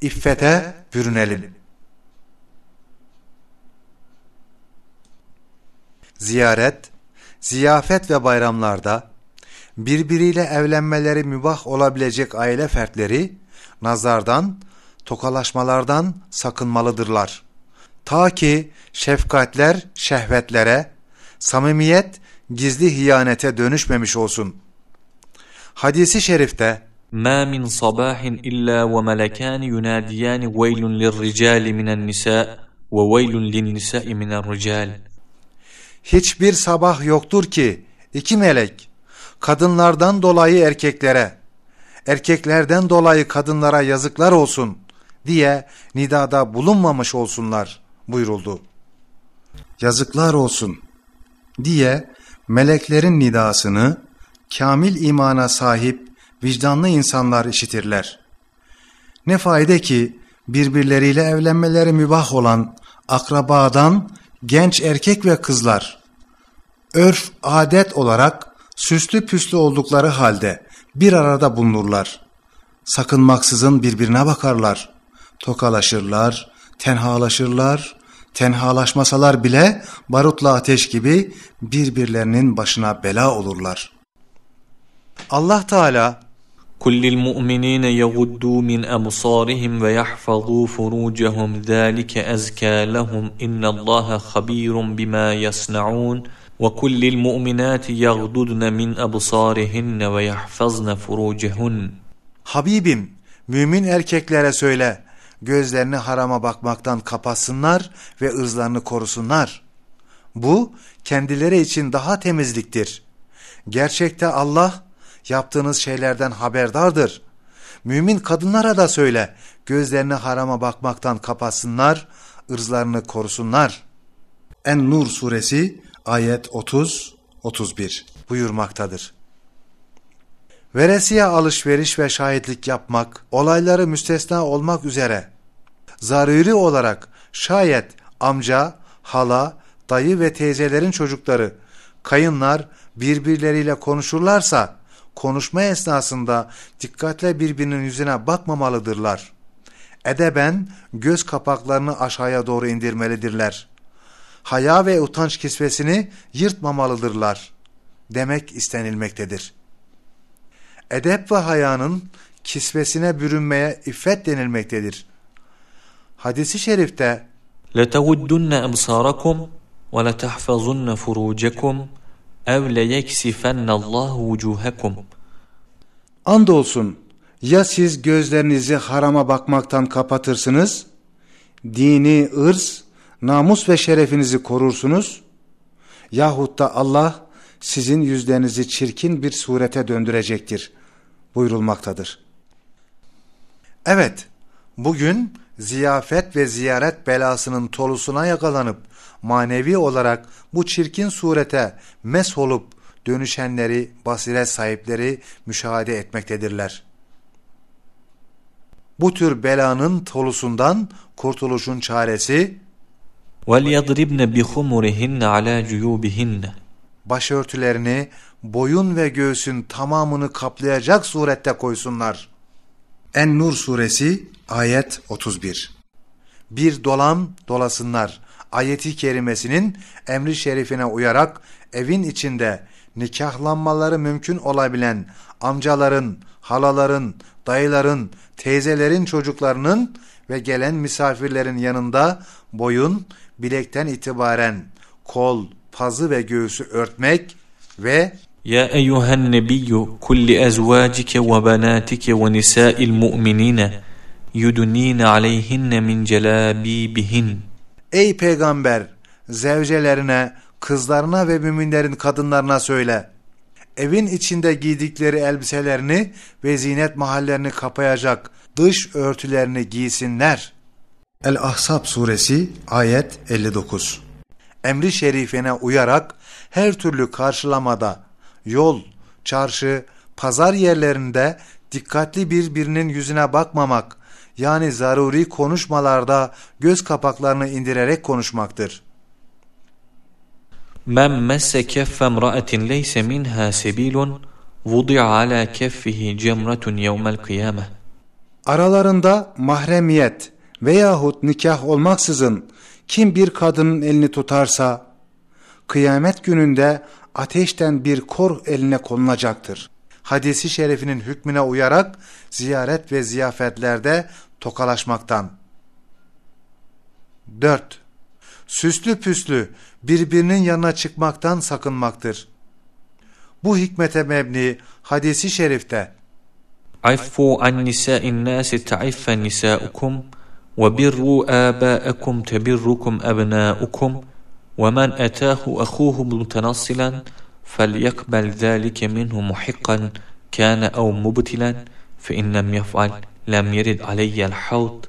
iffete bürünelim. Ziyaret, ziyafet ve bayramlarda birbiriyle evlenmeleri mübah olabilecek aile fertleri nazardan, tokalaşmalardan sakınmalıdırlar. Ta ki şefkatler şehvetlere, samimiyet gizli hiyanete dönüşmemiş olsun. Hadisi şerifte ما من صباح إلا وملكان يناديان ويل للرجال من النساء وويل للنساء من الرجال Hiçbir sabah yoktur ki iki melek kadınlardan dolayı erkeklere, erkeklerden dolayı kadınlara yazıklar olsun diye nidada bulunmamış olsunlar buyuruldu. Yazıklar olsun diye meleklerin nidasını kamil imana sahip vicdanlı insanlar işitirler. Ne fayda ki birbirleriyle evlenmeleri mübah olan akrabadan genç erkek ve kızlar, örf adet olarak süslü püslü oldukları halde bir arada bulunurlar. Sakınmaksızın birbirine bakarlar, tokalaşırlar, tenhalaşırlar, tenhalaşmasalar bile barutla ateş gibi birbirlerinin başına bela olurlar. Allah Teala كل المؤمنين يغضوا من أبصارهم ويحفظوا فروجهم ذلك أزكى لهم إن الله خبير بما يصنعون وكل المؤمنات يغضضن من أبصارهن ويحفظن فروجهن Habibim mümin erkeklere söyle gözlerini harama bakmaktan kapatsınlar ve ırzlarını korusunlar. Bu kendileri için daha temizliktir. Gerçekte Allah yaptığınız şeylerden haberdardır. Mümin kadınlara da söyle, gözlerini harama bakmaktan kapatsınlar, ırzlarını korusunlar. En-Nur suresi ayet 30-31 buyurmaktadır. Veresiye alışveriş ve şahitlik yapmak, olayları müstesna olmak üzere, zaruri olarak şayet amca, hala, dayı ve teyzelerin çocukları, kayınlar birbirleriyle konuşurlarsa, konuşma esnasında dikkatle birbirinin yüzüne bakmamalıdırlar. Edeben göz kapaklarını aşağıya doğru indirmelidirler. Haya ve utanç kisvesini yırtmamalıdırlar demek istenilmektedir. Edep ve hayanın kisvesine bürünmeye iffet denilmektedir. Hadisi şerifte لتودن أبصاركم ولتحفظن فروجكم أو ليكسفن الله وجوهكم Andolsun ya siz gözlerinizi harama bakmaktan kapatırsınız, dini ırz, namus ve şerefinizi korursunuz, yahut da Allah sizin yüzlerinizi çirkin bir surete döndürecektir buyurulmaktadır. Evet, bugün ziyafet ve ziyaret belasının tolusuna yakalanıp manevi olarak bu çirkin surete mes olup dönüşenleri basiret sahipleri müşahede etmektedirler. Bu tür belanın tolusundan kurtuluşun çaresi وَلْيَضْرِبْنَ بِخُمُرِهِنَّ عَلَى جُيُوبِهِنَّ başörtülerini boyun ve göğsün tamamını kaplayacak surette koysunlar. En-Nur suresi ayet 31 Bir dolam dolasınlar. Ayeti kerimesinin emri şerifine uyarak evin içinde nikahlanmaları mümkün olabilen amcaların, halaların, dayıların, teyzelerin çocuklarının ve gelen misafirlerin yanında boyun, bilekten itibaren kol, pazı ve göğsü örtmek ve يا أيها النبي كل أزواجك وبناتك ونساء المؤمنين yudunine aleyhinne min celabibihin. Ey peygamber zevcelerine, kızlarına ve müminlerin kadınlarına söyle. Evin içinde giydikleri elbiselerini ve zinet mahallerini kapayacak dış örtülerini giysinler. El-Ahzab suresi ayet 59 Emri şerifine uyarak her türlü karşılamada, yol, çarşı, pazar yerlerinde dikkatli birbirinin yüzüne bakmamak, yani zaruri konuşmalarda göz kapaklarını indirerek konuşmaktır. Men messeke femra'atin leyse minha sebilun vudi'a ala keffihi cemratun yevmel kıyameh. Aralarında mahremiyet veyahut nikah olmaksızın kim bir kadının elini tutarsa kıyamet gününde ateşten bir kor eline konulacaktır hadisi şerifinin hükmüne uyarak ziyaret ve ziyafetlerde tokalaşmaktan. 4. Süslü püslü birbirinin yanına çıkmaktan sakınmaktır. Bu hikmete mebni hadisi şerifte Affu an nisa'in nasi ta'iffa nisa'ukum ve birru aba'akum tebirrukum ebna'ukum ve men etahu ahuhu mutanassilan فليقبل ذلك منه محقا كان أو مبتلا فإن لم يفعل لم يرد علي الحوض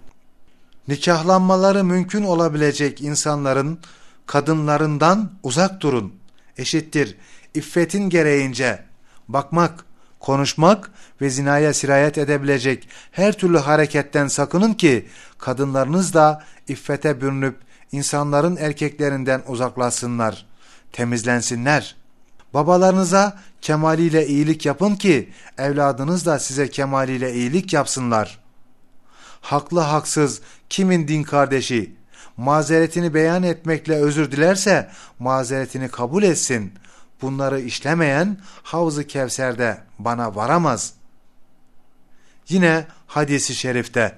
Nikahlanmaları mümkün olabilecek insanların kadınlarından uzak durun. Eşittir iffetin gereğince bakmak, konuşmak ve zinaya sirayet edebilecek her türlü hareketten sakının ki kadınlarınız da iffete bürünüp insanların erkeklerinden uzaklaşsınlar, temizlensinler. Babalarınıza kemaliyle iyilik yapın ki evladınız da size kemaliyle iyilik yapsınlar. Haklı haksız kimin din kardeşi mazeretini beyan etmekle özür dilerse mazeretini kabul etsin. Bunları işlemeyen Havz-ı Kevser'de bana varamaz. Yine hadisi şerifte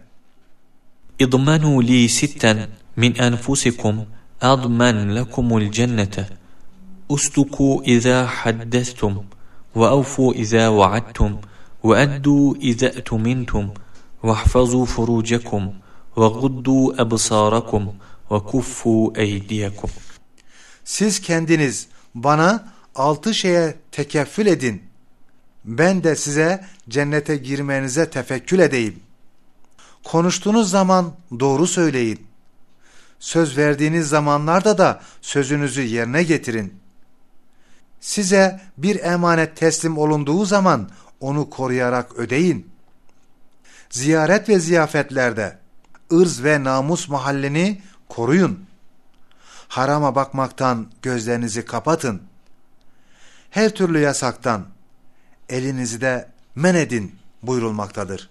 İdmanu li sitten min enfusikum adman lekumul cennete أصدقوا إذا حدثتم وأوفوا إذا وعدتم وأدوا إذا أتمنتم واحفظوا فروجكم وغضوا أبصاركم وكفوا أيديكم Siz kendiniz bana altı şeye tekeffül edin. Ben de size cennete girmenize tefekkül edeyim. Konuştuğunuz zaman doğru söyleyin. Söz verdiğiniz zamanlarda da sözünüzü yerine getirin. Size bir emanet teslim olunduğu zaman onu koruyarak ödeyin. Ziyaret ve ziyafetlerde ırz ve namus mahallini koruyun. Harama bakmaktan gözlerinizi kapatın. Her türlü yasaktan elinizi de men edin buyurulmaktadır.